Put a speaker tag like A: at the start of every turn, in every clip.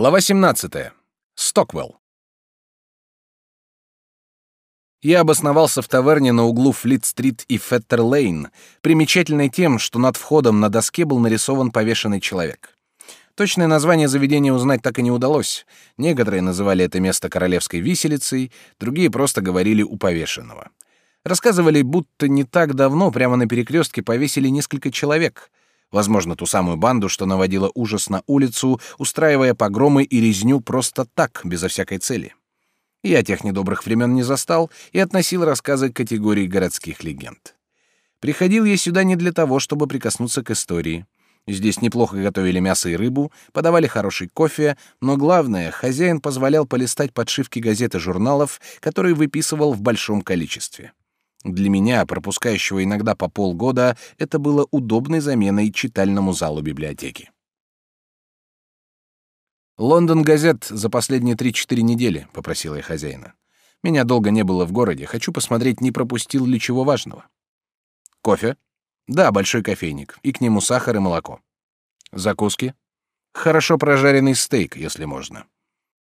A: Глава 17. Стоквелл. Я обосновался в таверне на углу Флит-стрит и Феттер-лейн, примечательной тем, что над входом на доске был нарисован повешенный человек. Точное название заведения узнать так и не удалось. Некоторые называли это место королевской виселицей, другие просто говорили у повешенного. Рассказывали, будто не так давно прямо на перекрестке повесили несколько человек — Возможно, ту самую банду, что наводила ужас на улицу, устраивая погромы и резню просто так, безо всякой цели. Я тех недобрых времен не застал и относил рассказы к категории городских легенд. Приходил я сюда не для того, чтобы прикоснуться к истории. Здесь неплохо готовили мясо и рыбу, подавали хороший кофе, но главное, хозяин позволял полистать подшивки газет и журналов, которые выписывал в большом количестве. Для меня, пропускающего иногда по полгода, это было удобной заменой читальному залу библиотеки. «Лондон газет за последние три-четыре недели», — попросила я хозяина. «Меня долго не было в городе. Хочу посмотреть, не пропустил ли чего важного». «Кофе?» «Да, большой кофейник. И к нему сахар и молоко». «Закуски?» «Хорошо прожаренный стейк, если можно».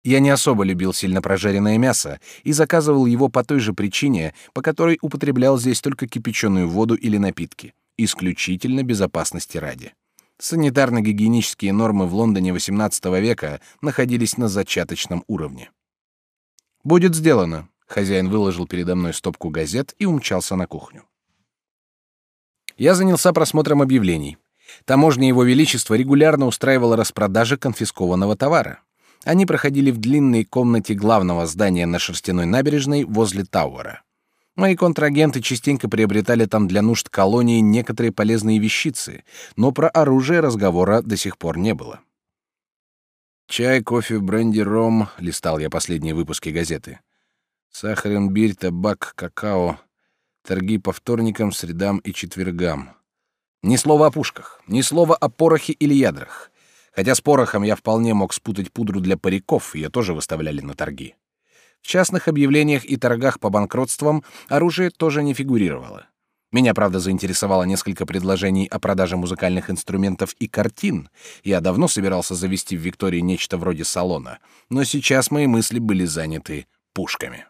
A: Я не особо любил сильно прожаренное мясо и заказывал его по той же причине, по которой употреблял здесь только кипяченую воду или напитки, исключительно безопасности ради. Санитарно-гигиенические нормы в Лондоне XVIII века находились на зачаточном уровне. «Будет сделано», — хозяин выложил передо мной стопку газет и умчался на кухню. Я занялся просмотром объявлений. Таможня Его Величества регулярно устраивала распродажи конфискованного товара. Они проходили в длинной комнате главного здания на шерстяной набережной возле Тауэра. Мои контрагенты частенько приобретали там для нужд колонии некоторые полезные вещицы, но про оружие разговора до сих пор не было. «Чай, кофе, бренди, ром», — листал я последние выпуски газеты. «Сахар, имбирь, табак, какао. Торги по вторникам, средам и четвергам». Ни слова о пушках, ни слова о порохе или ядрах. Хотя с порохом я вполне мог спутать пудру для париков, ее тоже выставляли на торги. В частных объявлениях и торгах по банкротствам оружие тоже не фигурировало. Меня, правда, заинтересовало несколько предложений о продаже музыкальных инструментов и картин. Я давно собирался завести в Виктории нечто вроде салона, но сейчас мои мысли были заняты пушками.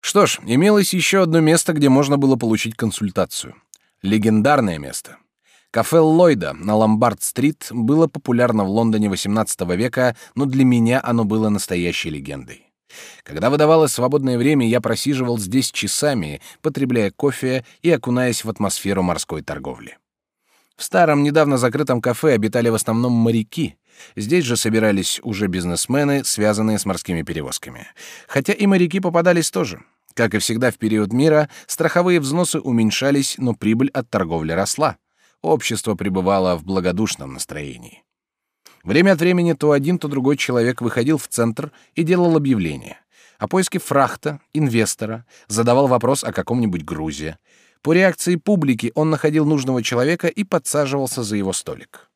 A: Что ж, имелось еще одно место, где можно было получить консультацию. Легендарное место. Кафе Ллойда на Ломбард-стрит было популярно в Лондоне XVIII века, но для меня оно было настоящей легендой. Когда выдавалось свободное время, я просиживал здесь часами, потребляя кофе и окунаясь в атмосферу морской торговли. В старом, недавно закрытом кафе обитали в основном моряки. Здесь же собирались уже бизнесмены, связанные с морскими перевозками. Хотя и моряки попадались тоже. Как и всегда в период мира, страховые взносы уменьшались, но прибыль от торговли росла общество пребывало в благодушном настроении. Время от времени то один, то другой человек выходил в центр и делал объявление о поиске фрахта, инвестора, задавал вопрос о каком-нибудь грузе. По реакции публики он находил нужного человека и подсаживался за его столик.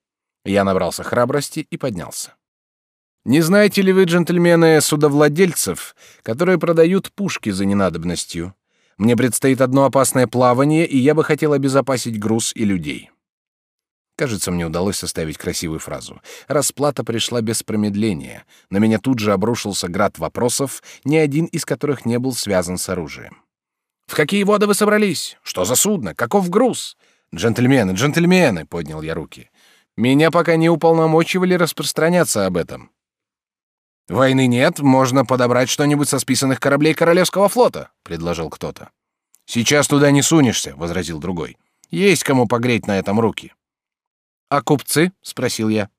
A: Я набрался храбрости и поднялся. Не знаете ли вы, джентльмены, судовладельцев, которые продают пушки за ненадобностью? Мне предстоит одно опасное плавание, и я бы хотел обезопасить груз и людей. Кажется, мне удалось составить красивую фразу. Расплата пришла без промедления. На меня тут же обрушился град вопросов, ни один из которых не был связан с оружием. «В какие воды вы собрались? Что за судно? Каков груз?» «Джентльмены, джентльмены!» — поднял я руки. «Меня пока не уполномочивали распространяться об этом». «Войны нет, можно подобрать что-нибудь со списанных кораблей Королевского флота», — предложил кто-то. «Сейчас туда не сунешься», — возразил другой. «Есть кому погреть на этом руки». «А купцы?» — спросил я.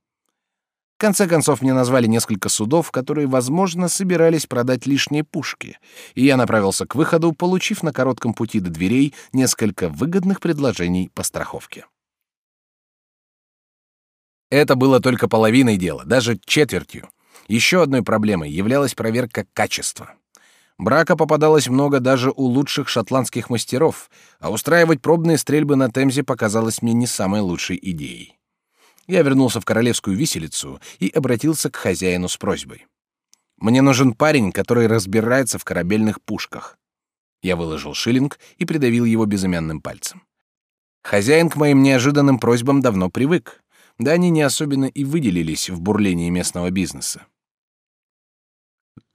A: В конце концов, мне назвали несколько судов, которые, возможно, собирались продать лишние пушки, и я направился к выходу, получив на коротком пути до дверей несколько выгодных предложений по страховке. Это было только половиной дела, даже четвертью. Еще одной проблемой являлась проверка качества. Брака попадалось много даже у лучших шотландских мастеров, а устраивать пробные стрельбы на Темзе показалось мне не самой лучшей идеей. Я вернулся в королевскую виселицу и обратился к хозяину с просьбой. Мне нужен парень, который разбирается в корабельных пушках. Я выложил шиллинг и придавил его безымянным пальцем. Хозяин к моим неожиданным просьбам давно привык. Да они не особенно и выделились в бурлении местного бизнеса.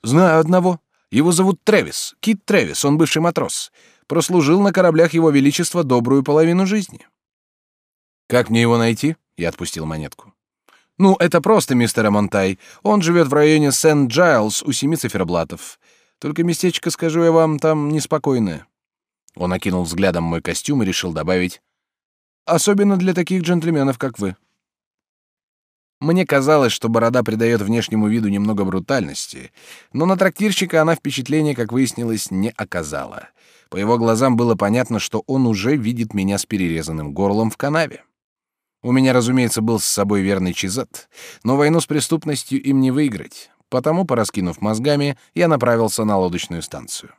A: Знаю одного. Его зовут Тревис, Кит Тревис, он бывший матрос. Прослужил на кораблях Его Величества добрую половину жизни. Как мне его найти? Я отпустил монетку. Ну, это просто, мистер Монтай. Он живет в районе Сент-Джайлс у семи циферблатов. Только местечко, скажу я вам, там неспокойное. Он окинул взглядом мой костюм и решил добавить: особенно для таких джентльменов, как вы. Мне казалось, что борода придает внешнему виду немного брутальности, но на трактирщика она впечатления, как выяснилось, не оказала. По его глазам было понятно, что он уже видит меня с перерезанным горлом в канаве. У меня, разумеется, был с собой верный чизет, но войну с преступностью им не выиграть, потому, пораскинув мозгами, я направился на лодочную станцию.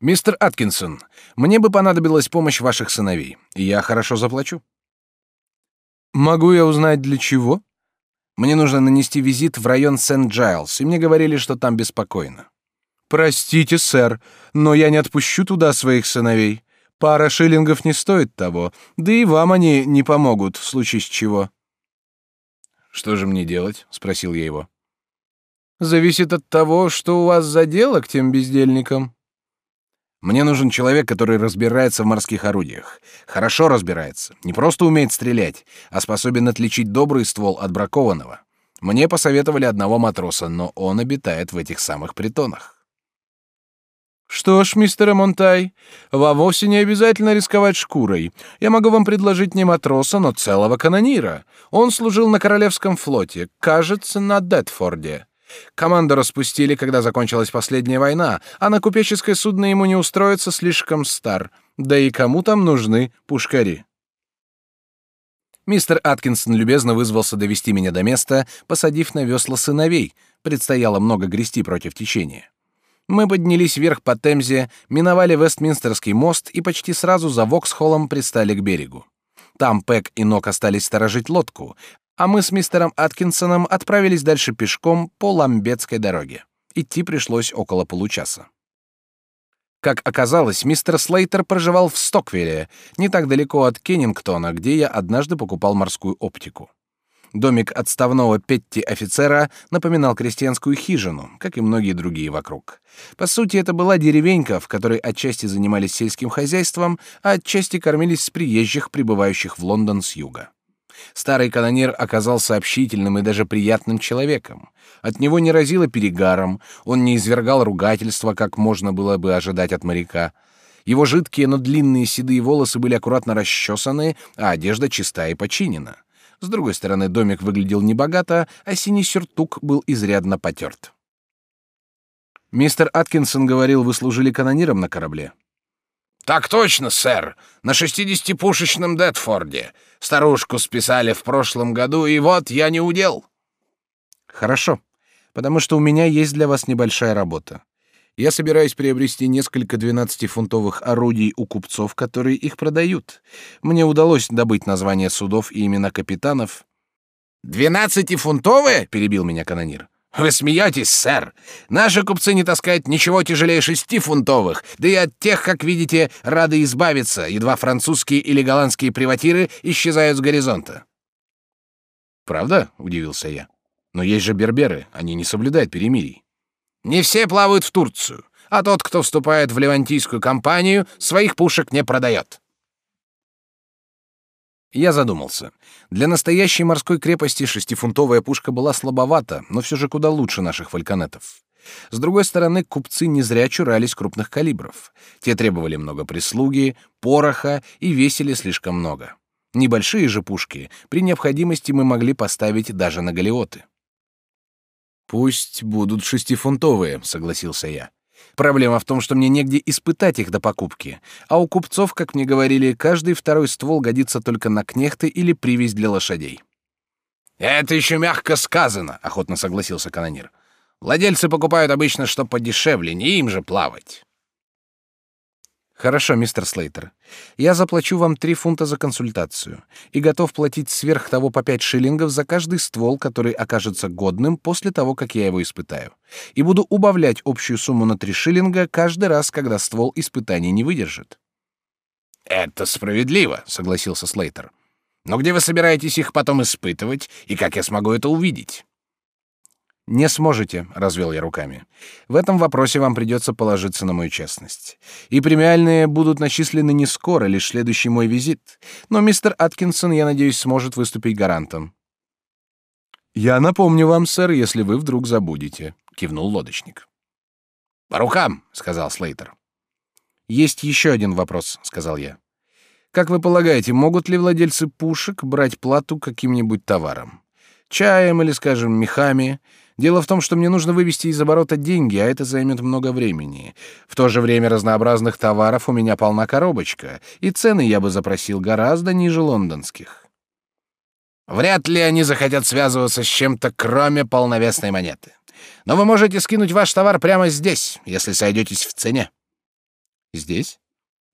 A: «Мистер Аткинсон, мне бы понадобилась помощь ваших сыновей, и я хорошо заплачу». «Могу я узнать, для чего?» «Мне нужно нанести визит в район Сент-Джайлс, и мне говорили, что там беспокойно». «Простите, сэр, но я не отпущу туда своих сыновей. Пара шиллингов не стоит того, да и вам они не помогут, в случае чего». «Что же мне делать?» — спросил я его. «Зависит от того, что у вас за дело к тем бездельникам». Мне нужен человек, который разбирается в морских орудиях. Хорошо разбирается. Не просто умеет стрелять, а способен отличить добрый ствол от бракованного. Мне посоветовали одного матроса, но он обитает в этих самых притонах. Что ж, мистер Монтай, вам вовсе не обязательно рисковать шкурой. Я могу вам предложить не матроса, но целого канонира. Он служил на королевском флоте, кажется, на Детфорде. Команду распустили, когда закончилась последняя война, а на купеческое судно ему не устроиться слишком стар. Да и кому там нужны пушкари? Мистер Аткинсон любезно вызвался довести меня до места, посадив на весла сыновей. Предстояло много грести против течения. Мы поднялись вверх по Темзе, миновали Вестминстерский мост и почти сразу за Воксхоллом пристали к берегу. Там Пэк и Нок остались сторожить лодку, а мы с мистером Аткинсоном отправились дальше пешком по Ламбетской дороге. Идти пришлось около получаса. Как оказалось, мистер Слейтер проживал в Стоквилле, не так далеко от Кеннингтона, где я однажды покупал морскую оптику. Домик отставного Петти-офицера напоминал крестьянскую хижину, как и многие другие вокруг. По сути, это была деревенька, в которой отчасти занимались сельским хозяйством, а отчасти кормились с приезжих, прибывающих в Лондон с юга. Старый канонир оказался общительным и даже приятным человеком. От него не разило перегаром, он не извергал ругательства, как можно было бы ожидать от моряка. Его жидкие, но длинные седые волосы были аккуратно расчесаны, а одежда чиста и починена. С другой стороны, домик выглядел небогато, а синий сюртук был изрядно потерт. «Мистер Аткинсон говорил, вы служили канониром на корабле?» «Так точно, сэр. На шестидесятипушечном Детфорде. Старушку списали в прошлом году, и вот я не удел». «Хорошо, потому что у меня есть для вас небольшая работа. Я собираюсь приобрести несколько двенадцатифунтовых орудий у купцов, которые их продают. Мне удалось добыть названия судов и имена капитанов». «Двенадцатифунтовые?» — перебил меня канонир. Вы смеетесь, сэр? Наши купцы не таскают ничего тяжелее шести фунтовых, да и от тех, как видите, рады избавиться, едва французские или голландские приватиры исчезают с горизонта. Правда? удивился я. Но есть же берберы, они не соблюдают перемирий. Не все плавают в Турцию, а тот, кто вступает в левантийскую компанию, своих пушек не продает. Я задумался. Для настоящей морской крепости шестифунтовая пушка была слабовата, но все же куда лучше наших фальконетов. С другой стороны, купцы не зря чурались крупных калибров. Те требовали много прислуги, пороха и весили слишком много. Небольшие же пушки при необходимости мы могли поставить даже на галеоты. «Пусть будут шестифунтовые», — согласился я. Проблема в том, что мне негде испытать их до покупки, а у купцов, как мне говорили, каждый второй ствол годится только на кнехты или привязь для лошадей. Это еще мягко сказано, охотно согласился канонир. Владельцы покупают обычно что подешевле, не им же плавать. Хорошо, мистер Слейтер. Я заплачу вам три фунта за консультацию и готов платить сверх того по пять шиллингов за каждый ствол, который окажется годным после того, как я его испытаю. И буду убавлять общую сумму на три шиллинга каждый раз, когда ствол испытаний не выдержит. Это справедливо, согласился Слейтер. Но где вы собираетесь их потом испытывать, и как я смогу это увидеть? Не сможете, развел я руками. В этом вопросе вам придется положиться на мою честность. И премиальные будут начислены не скоро, лишь следующий мой визит. Но мистер Аткинсон, я надеюсь, сможет выступить гарантом. Я напомню вам, сэр, если вы вдруг забудете, кивнул лодочник. По рукам, сказал Слейтер. Есть еще один вопрос, сказал я. Как вы полагаете, могут ли владельцы пушек брать плату каким-нибудь товаром? Чаем или, скажем, мехами? Дело в том, что мне нужно вывести из оборота деньги, а это займет много времени. В то же время разнообразных товаров у меня полна коробочка, и цены я бы запросил гораздо ниже лондонских. Вряд ли они захотят связываться с чем-то, кроме полновесной монеты. Но вы можете скинуть ваш товар прямо здесь, если сойдетесь в цене. Здесь?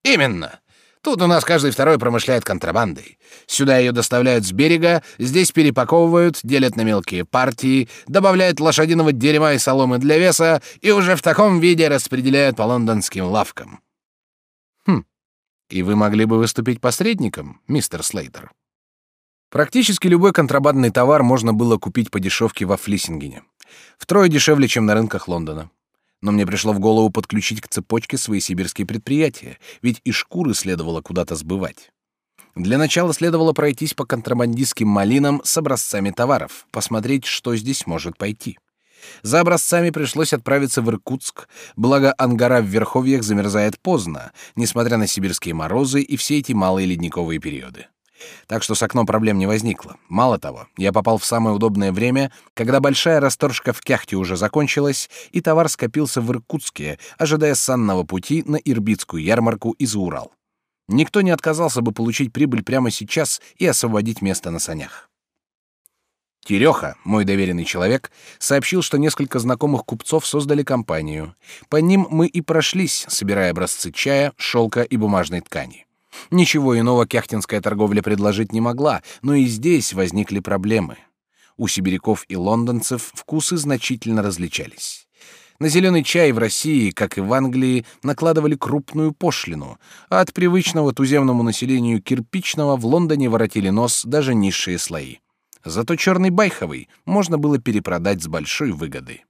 A: Именно. Тут у нас каждый второй промышляет контрабандой. Сюда ее доставляют с берега, здесь перепаковывают, делят на мелкие партии, добавляют лошадиного дерьма и соломы для веса и уже в таком виде распределяют по лондонским лавкам. Хм. И вы могли бы выступить посредником, мистер Слейтер? Практически любой контрабандный товар можно было купить по дешевке во Флиссингене. Втрое дешевле, чем на рынках Лондона но мне пришло в голову подключить к цепочке свои сибирские предприятия, ведь и шкуры следовало куда-то сбывать. Для начала следовало пройтись по контрабандистским малинам с образцами товаров, посмотреть, что здесь может пойти. За образцами пришлось отправиться в Иркутск, благо ангара в Верховьях замерзает поздно, несмотря на сибирские морозы и все эти малые ледниковые периоды. Так что с окном проблем не возникло. Мало того, я попал в самое удобное время, когда большая расторжка в Кяхте уже закончилась, и товар скопился в Иркутске, ожидая санного пути на Ирбитскую ярмарку из Урал. Никто не отказался бы получить прибыль прямо сейчас и освободить место на санях. Тереха, мой доверенный человек, сообщил, что несколько знакомых купцов создали компанию. По ним мы и прошлись, собирая образцы чая, шелка и бумажной ткани. Ничего иного кяхтинская торговля предложить не могла, но и здесь возникли проблемы. У сибиряков и лондонцев вкусы значительно различались. На зеленый чай в России, как и в Англии, накладывали крупную пошлину, а от привычного туземному населению кирпичного в Лондоне воротили нос даже низшие слои. Зато черный байховый можно было перепродать с большой выгодой.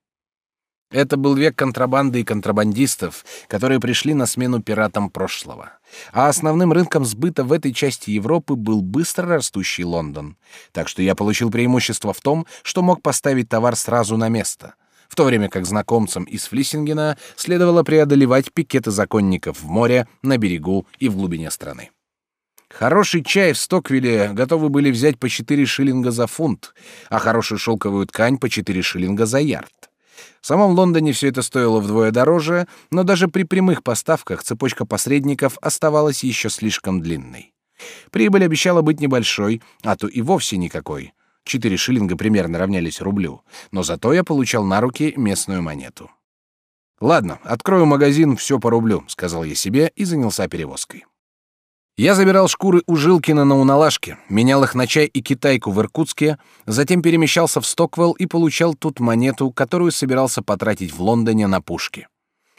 A: Это был век контрабанды и контрабандистов, которые пришли на смену пиратам прошлого. А основным рынком сбыта в этой части Европы был быстро растущий Лондон. Так что я получил преимущество в том, что мог поставить товар сразу на место, в то время как знакомцам из Флиссингена следовало преодолевать пикеты законников в море, на берегу и в глубине страны. Хороший чай в Стоквилле готовы были взять по 4 шиллинга за фунт, а хорошую шелковую ткань по 4 шиллинга за ярд. В самом Лондоне все это стоило вдвое дороже, но даже при прямых поставках цепочка посредников оставалась еще слишком длинной. Прибыль обещала быть небольшой, а то и вовсе никакой. Четыре шиллинга примерно равнялись рублю, но зато я получал на руки местную монету. «Ладно, открою магазин, все по рублю», — сказал я себе и занялся перевозкой. Я забирал шкуры у Жилкина на Уналашке, менял их на чай и китайку в Иркутске, затем перемещался в Стоквелл и получал тут монету, которую собирался потратить в Лондоне на пушки.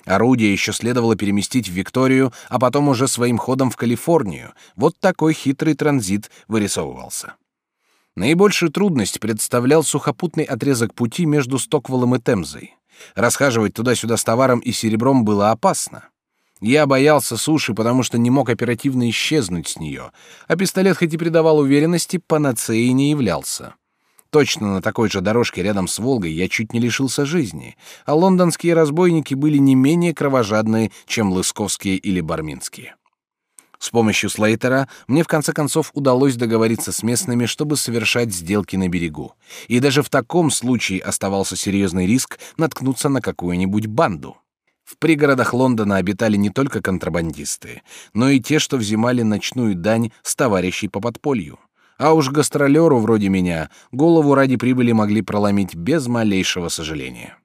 A: Орудие еще следовало переместить в Викторию, а потом уже своим ходом в Калифорнию. Вот такой хитрый транзит вырисовывался. Наибольшую трудность представлял сухопутный отрезок пути между Стоквеллом и Темзой. Расхаживать туда-сюда с товаром и серебром было опасно. Я боялся суши, потому что не мог оперативно исчезнуть с нее, а пистолет хоть и придавал уверенности, панацеей не являлся. Точно на такой же дорожке рядом с Волгой я чуть не лишился жизни, а лондонские разбойники были не менее кровожадные, чем лысковские или барминские. С помощью Слейтера мне в конце концов удалось договориться с местными, чтобы совершать сделки на берегу. И даже в таком случае оставался серьезный риск наткнуться на какую-нибудь банду. В пригородах Лондона обитали не только контрабандисты, но и те, что взимали ночную дань с товарищей по подполью. А уж гастролеру вроде меня голову ради прибыли могли проломить без малейшего сожаления.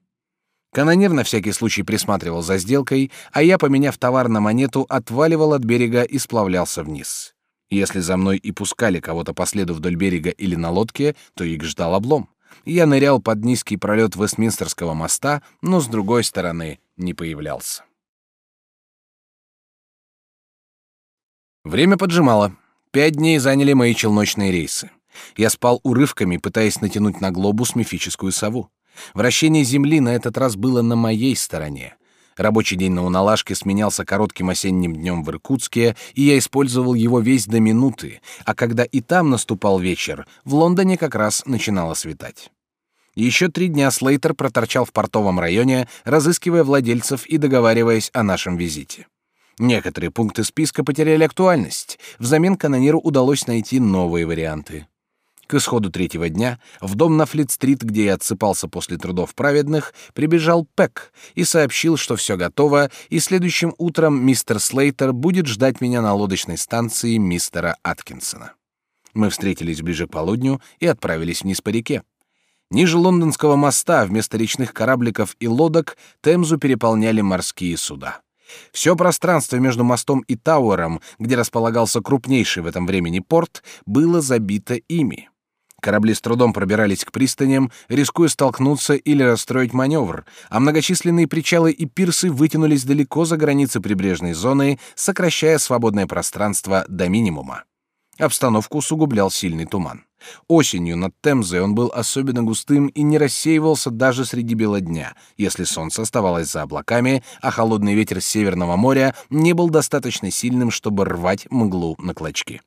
A: Канонир на всякий случай присматривал за сделкой, а я, поменяв товар на монету, отваливал от берега и сплавлялся вниз. Если за мной и пускали кого-то по следу вдоль берега или на лодке, то их ждал облом. Я нырял под низкий пролет Вестминстерского моста, но с другой стороны не появлялся. Время поджимало. Пять дней заняли мои челночные рейсы. Я спал урывками, пытаясь натянуть на глобус мифическую сову. Вращение Земли на этот раз было на моей стороне. Рабочий день на Уналашке сменялся коротким осенним днем в Иркутске, и я использовал его весь до минуты, а когда и там наступал вечер, в Лондоне как раз начинало светать. Еще три дня Слейтер проторчал в портовом районе, разыскивая владельцев и договариваясь о нашем визите. Некоторые пункты списка потеряли актуальность. Взамен канониру удалось найти новые варианты. К исходу третьего дня в дом на Флит-стрит, где я отсыпался после трудов праведных, прибежал Пэк и сообщил, что все готово, и следующим утром мистер Слейтер будет ждать меня на лодочной станции мистера Аткинсона. Мы встретились ближе к полудню и отправились вниз по реке. Ниже лондонского моста вместо речных корабликов и лодок Темзу переполняли морские суда. Все пространство между мостом и Тауэром, где располагался крупнейший в этом времени порт, было забито ими. Корабли с трудом пробирались к пристаням, рискуя столкнуться или расстроить маневр, а многочисленные причалы и пирсы вытянулись далеко за границы прибрежной зоны, сокращая свободное пространство до минимума. Обстановку усугублял сильный туман. Осенью над Темзой он был особенно густым и не рассеивался даже среди бела дня, если солнце оставалось за облаками, а холодный ветер с Северного моря не был достаточно сильным, чтобы рвать мглу на клочки.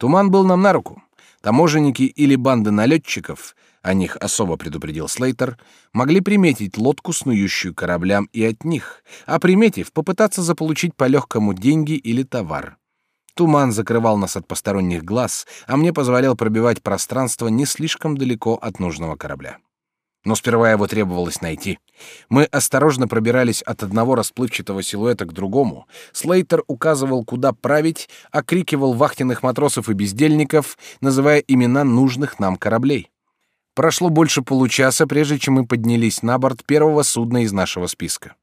A: Туман был нам на руку. Таможенники или банды налетчиков, о них особо предупредил Слейтер, могли приметить лодку, снующую кораблям, и от них, а приметив, попытаться заполучить по легкому деньги или товар. Туман закрывал нас от посторонних глаз, а мне позволял пробивать пространство не слишком далеко от нужного корабля. Но сперва его требовалось найти. Мы осторожно пробирались от одного расплывчатого силуэта к другому. Слейтер указывал, куда править, окрикивал вахтенных матросов и бездельников, называя имена нужных нам кораблей. Прошло больше получаса, прежде чем мы поднялись на борт первого судна из нашего списка.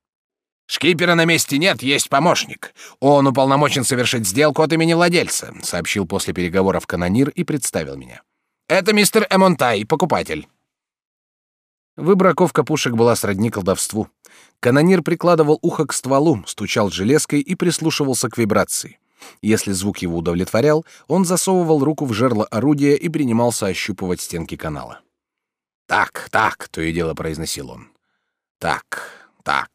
B: «Шкипера на месте нет, есть помощник. Он уполномочен совершить сделку от имени владельца», сообщил после переговоров канонир и представил меня. «Это мистер Эмонтай, покупатель».
A: Выбраковка пушек была сродни колдовству. Канонир прикладывал ухо к стволу, стучал железкой и прислушивался к вибрации. Если звук его удовлетворял, он засовывал руку в жерло орудия и принимался ощупывать стенки канала.
B: «Так, так», — то и дело произносил он. «Так, так».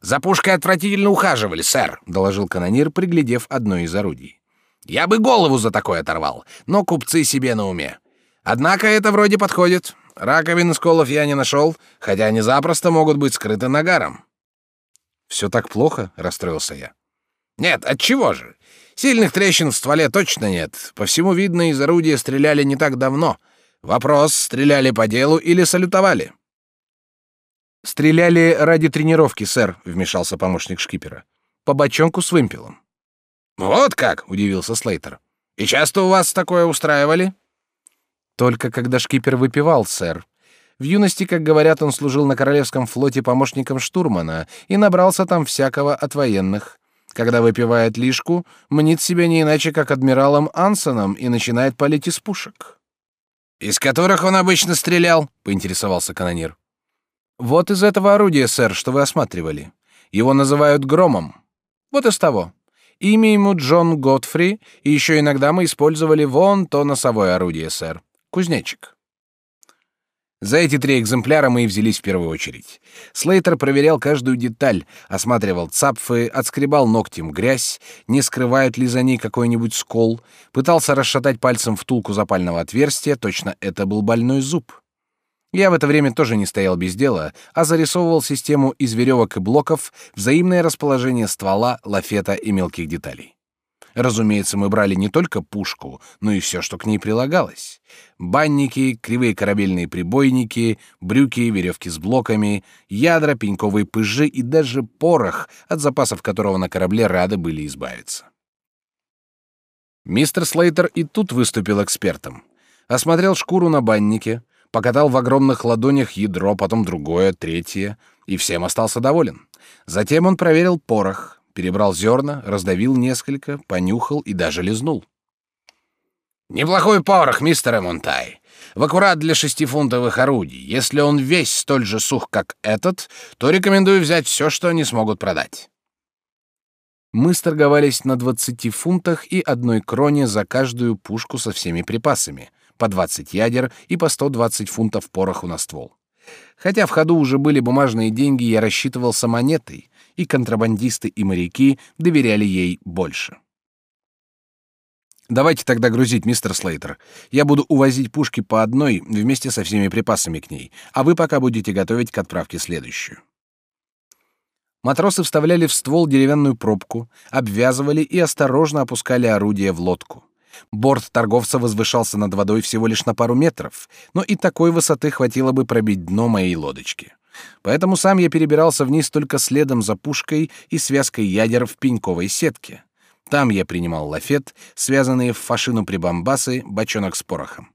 B: «За пушкой отвратительно ухаживали, сэр», — доложил канонир, приглядев одно из орудий. «Я бы голову за такое оторвал, но купцы себе на уме. Однако это вроде подходит. Раковин сколов я не нашел, хотя они запросто могут быть скрыты нагаром.
A: Все так плохо, расстроился я.
B: Нет, от чего же? Сильных трещин в стволе точно нет. По всему видно, из орудия стреляли не так давно. Вопрос: стреляли по делу или салютовали?
A: Стреляли ради тренировки, сэр, вмешался помощник шкипера. По бочонку с вымпелом.
B: Вот как, удивился Слейтер. И часто у вас такое устраивали?
A: Только когда шкипер выпивал, сэр. В юности, как говорят, он служил на королевском флоте помощником штурмана и набрался там всякого от военных. Когда выпивает лишку, мнит себя не иначе, как адмиралом Ансоном и начинает палить из пушек.
B: «Из которых он обычно стрелял?» — поинтересовался канонир.
A: «Вот из этого орудия, сэр, что вы осматривали. Его называют громом. Вот из того. Имя ему Джон Готфри, и еще иногда мы использовали вон то носовое орудие, сэр. Кузнечик. За эти три экземпляра мы и взялись в первую очередь. Слейтер проверял каждую деталь, осматривал цапфы, отскребал ногтем грязь, не скрывает ли за ней какой-нибудь скол, пытался расшатать пальцем втулку запального отверстия, точно это был больной зуб. Я в это время тоже не стоял без дела, а зарисовывал систему из веревок и блоков, взаимное расположение ствола, лафета и мелких деталей. Разумеется, мы брали не только пушку, но и все, что к ней прилагалось. Банники, кривые корабельные прибойники, брюки, веревки с блоками, ядра, пеньковые пыжи и даже порох, от запасов которого на корабле рады были избавиться. Мистер Слейтер и тут выступил экспертом. Осмотрел шкуру на баннике, покатал в огромных ладонях ядро, потом другое, третье, и всем остался доволен. Затем он проверил порох — перебрал зерна, раздавил несколько, понюхал и даже лизнул.
B: «Неплохой порох, мистер Эмонтай. В аккурат для шестифунтовых орудий. Если он весь столь же сух, как этот, то рекомендую взять все, что они смогут продать».
A: Мы сторговались на 20 фунтах и одной кроне за каждую пушку со всеми припасами, по 20 ядер и по 120 фунтов пороху на ствол. Хотя в ходу уже были бумажные деньги, я рассчитывался монетой, и контрабандисты и моряки доверяли ей больше. Давайте тогда грузить, мистер Слейтер. Я буду увозить пушки по одной вместе со всеми припасами к ней, а вы пока будете готовить к отправке следующую. Матросы вставляли в ствол деревянную пробку, обвязывали и осторожно опускали орудие в лодку. Борт торговца возвышался над водой всего лишь на пару метров, но и такой высоты хватило бы пробить дно моей лодочки. Поэтому сам я перебирался вниз только следом за пушкой и связкой ядер в пеньковой сетке. Там я принимал лафет, связанные в фашину прибамбасы, бочонок с порохом.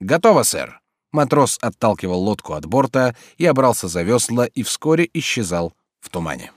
A: «Готово, сэр!» Матрос отталкивал лодку от борта и обрался за весла и вскоре исчезал в тумане.